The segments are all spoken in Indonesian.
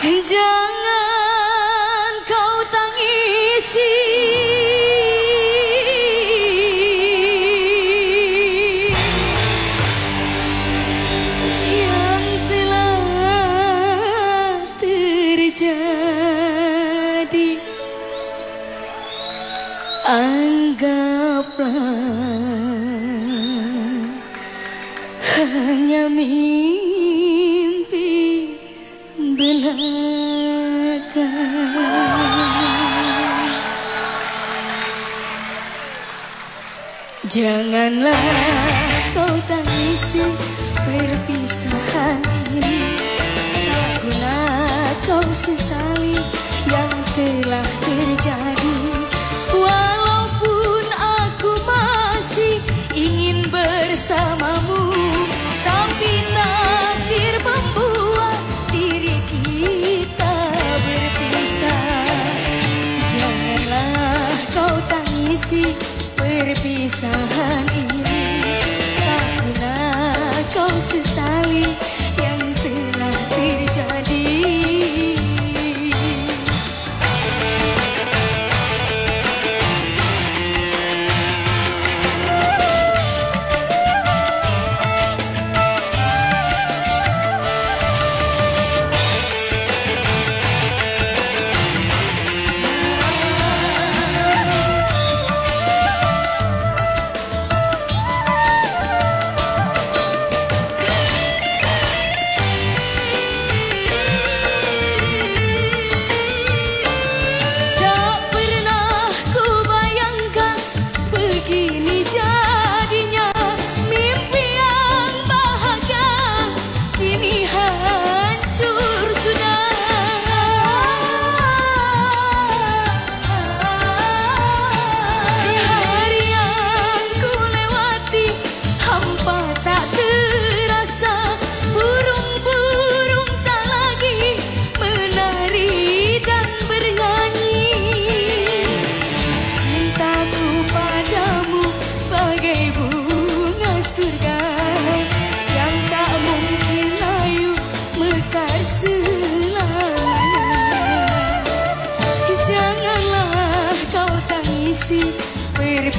Jangan kau tangisi. Yang telah terjadi Anggaplah hanya mimpi. Janganlah kau tangisi perpisahan ini. Tak guna kau sesali yang telah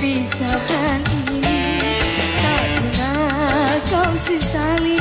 perpisahan ini Tak guna kau sesali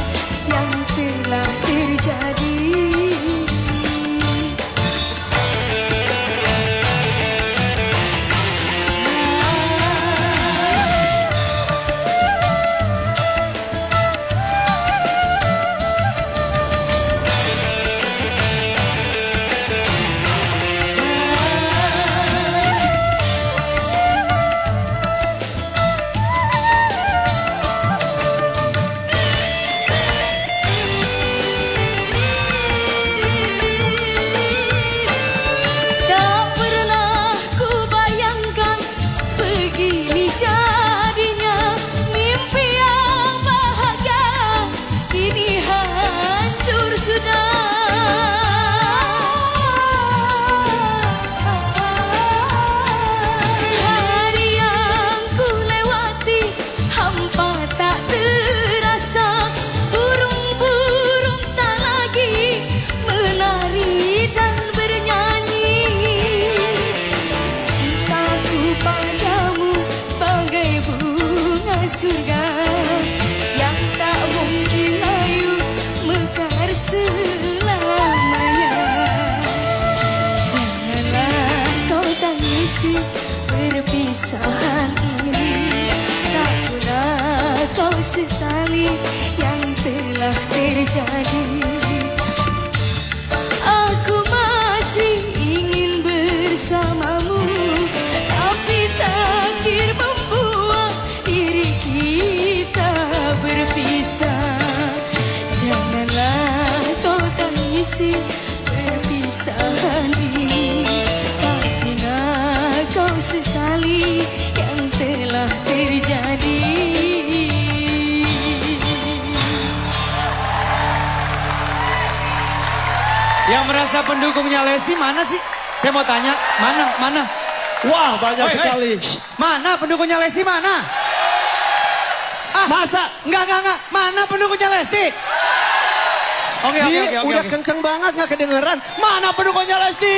perpisahan ini Tak guna kau sesali yang telah terjadi Aku masih ingin bersamamu Tapi takdir membuat diri kita berpisah. Janganlah kau tangisi sesali yang telah terjadi Yang merasa pendukungnya Lesti mana sih? Saya mau tanya, mana, mana? Wah, banyak hei. sekali. Shh, Mana pendukungnya Lesti mana? Ah, Masa? Enggak, enggak, enggak. Mana pendukungnya Lesti? Oke, Ji, oke, oke, oke. udah oke. kenceng banget nggak kedengeran. Mana pendukungnya Lesti?